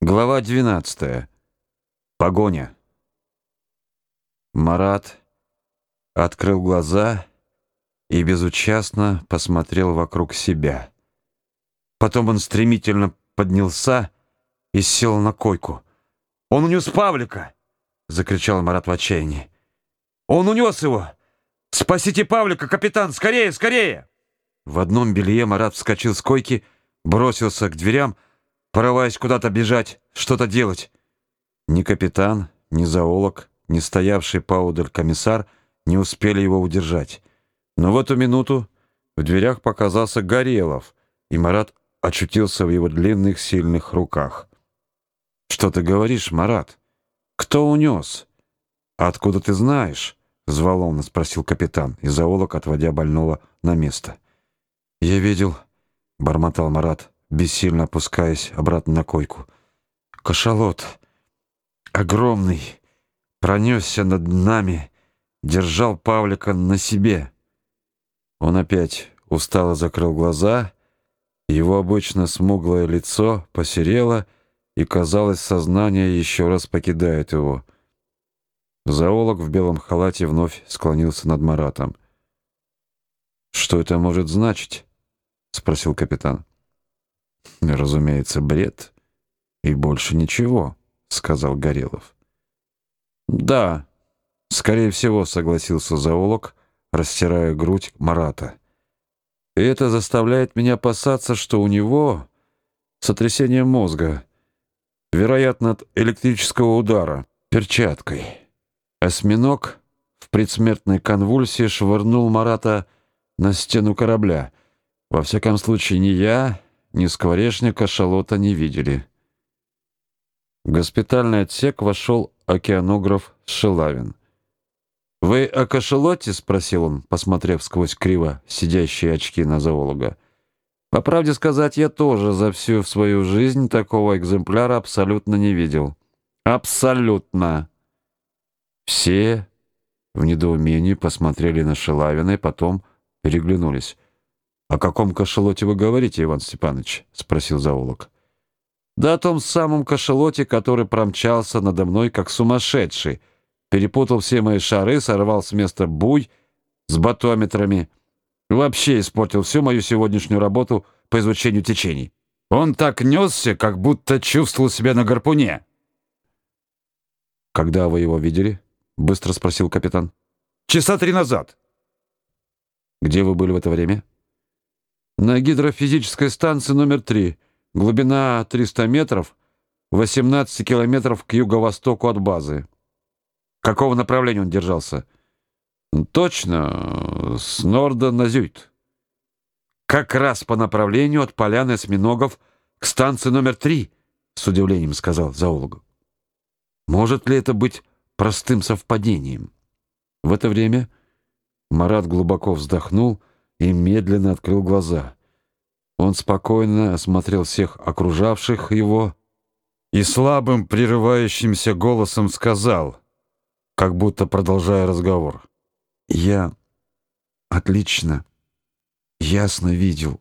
Глава 12. Погоня. Марат открыл глаза и безучастно посмотрел вокруг себя. Потом он стремительно поднялся и сел на койку. «Он унес Павлика!» — закричал Марат в отчаянии. «Он унес его! Спасите Павлика, капитан! Скорее, скорее!» В одном белье Марат вскочил с койки, бросился к дверям, порываясь куда-то бежать, что-то делать. Ни капитан, ни зоолог, ни стоявший поодаль комиссар не успели его удержать. Но в эту минуту в дверях показался Горелов, и Марат очутился в его длинных сильных руках. «Что ты говоришь, Марат? Кто унес?» «Откуда ты знаешь?» — взволнованно спросил капитан, и зоолог, отводя больного на место. «Я видел», — бормотал Марат, бессильно опускаясь обратно на койку. Кашалот, огромный, пронесся над нами, держал Павлика на себе. Он опять устало закрыл глаза, его обычно смуглое лицо посерело, и, казалось, сознание еще раз покидает его. Зоолог в белом халате вновь склонился над Маратом. «Что это может значить?» — спросил капитан. Разумеется, бред и больше ничего, сказал Горелов. Да, скорее всего, согласился зоолог, растирая грудь Марата. И это заставляет меня опасаться, что у него сотрясение мозга, вероятно, от электрического удара перчаткой. Осьминог в предсмертной конвульсии швырнул Марата на стену корабля. Во всяком случае, не я, ни скворечника шалота не видели. В госпитальный отсек вошел океанограф Шелавин. «Вы о кашалоте?» — спросил он, посмотрев сквозь криво сидящие очки на зоолога. «По правде сказать, я тоже за всю свою жизнь такого экземпляра абсолютно не видел. Абсолютно!» Все в недоумении посмотрели на Шелавина и потом переглянулись. «О каком кашалоте вы говорите, Иван Степанович?» — спросил зоолог. «Да о том самом кашалоте, который промчался надо мной как сумасшедший, перепутал все мои шары, сорвал с места буй с батометрами, вообще испортил всю мою сегодняшнюю работу по изучению течений. Он так несся, как будто чувствовал себя на гарпуне». «Когда вы его видели?» — быстро спросил капитан. «Часа три назад». «Где вы были в это время?» На гидрофизической станции номер 3. Глубина 300 метров, 18 километров к юго-востоку от базы. Какого направления он держался? Точно, с норда на зюит. Как раз по направлению от поляны осьминогов к станции номер 3, с удивлением сказал зоолог. Может ли это быть простым совпадением? В это время Марат глубоко вздохнул и медленно открыл глаза. Он спокойно осмотрел всех окружавших его и слабым прерывающимся голосом сказал, как будто продолжая разговор: "Я отлично, ясно видел.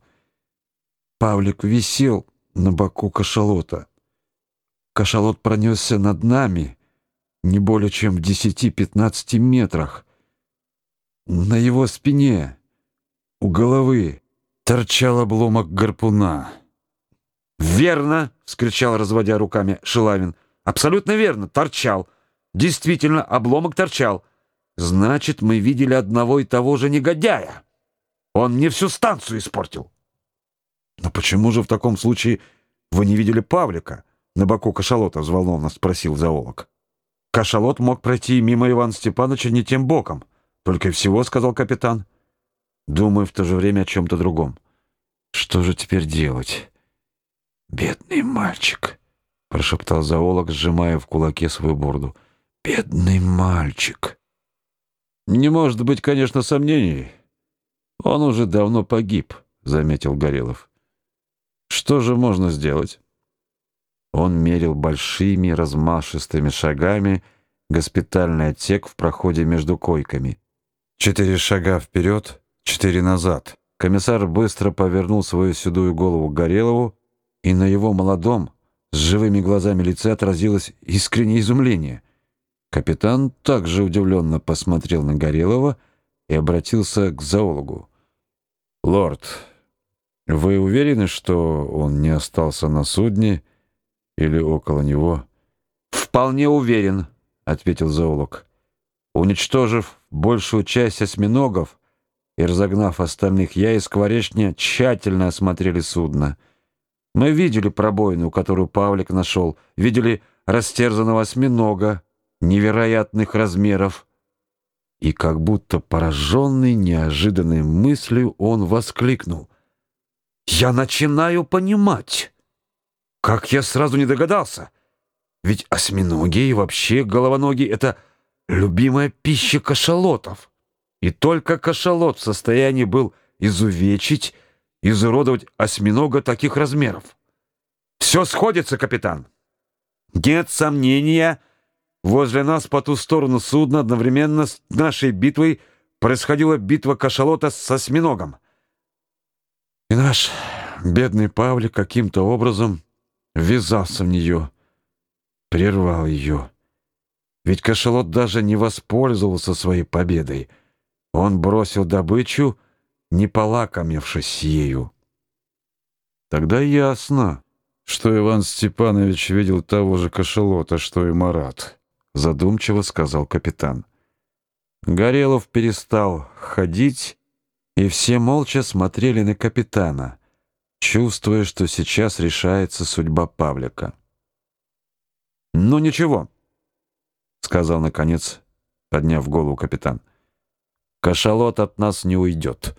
Павлик висел на боку кашалота. Кашалот пронесся над нами не более чем в 10-15 метрах. На его спине у головы торчал обломок гарпуна. «Верно!» — вскричал, разводя руками Шилавин. «Абсолютно верно! Торчал! Действительно, обломок торчал! Значит, мы видели одного и того же негодяя! Он мне всю станцию испортил!» «Но почему же в таком случае вы не видели Павлика?» На боку кашалота взволнованно спросил зоолог. «Кашалот мог пройти мимо Ивана Степановича не тем боком. Только и всего, — сказал капитан думая в то же время о чем-то другом. Что же теперь делать? Бедный мальчик, прошептал зоолог, сжимая в кулаке свою бороду. Бедный мальчик. Не может быть, конечно, сомнений. Он уже давно погиб, заметил Горелов. Что же можно сделать? Он мерил большими размашистыми шагами госпитальный отсек в проходе между койками. Четыре шага вперед, четыре назад. Комиссар быстро повернул свою седую голову к Горелову, и на его молодом, с живыми глазами лица отразилось искреннее изумление. Капитан также удивленно посмотрел на Горелого и обратился к зоологу. «Лорд, вы уверены, что он не остался на судне или около него?» «Вполне уверен», — ответил зоолог. «Уничтожив большую часть осьминогов и разогнав остальных, я и Скворечня тщательно осмотрели судно. Мы видели пробоину, которую Павлик нашел, видели растерзанного осьминога невероятных размеров». И как будто пораженный неожиданной мыслью, он воскликнул. «Я начинаю понимать! Как я сразу не догадался! Ведь осьминоги и вообще головоноги — это любимая пища кашалотов. И только кашалот в состоянии был изувечить, изуродовать осьминога таких размеров. Все сходится, капитан. Нет сомнения, возле нас по ту сторону судна одновременно с нашей битвой происходила битва кашалота с осьминогом. И наш бедный Павлик каким-то образом ввязался в нее, прервал ее. Ведь кашалот даже не воспользовался своей победой. Он бросил добычу, не полакомившись ею. Тогда ясно, что Иван Степанович видел того же кашалота, что и Марат, задумчиво сказал капитан. Горелов перестал ходить, и все молча смотрели на капитана, чувствуя, что сейчас решается судьба Павлика. «Ну ничего», — сказал наконец, подняв голову капитан. «Кашалот от нас не уйдет».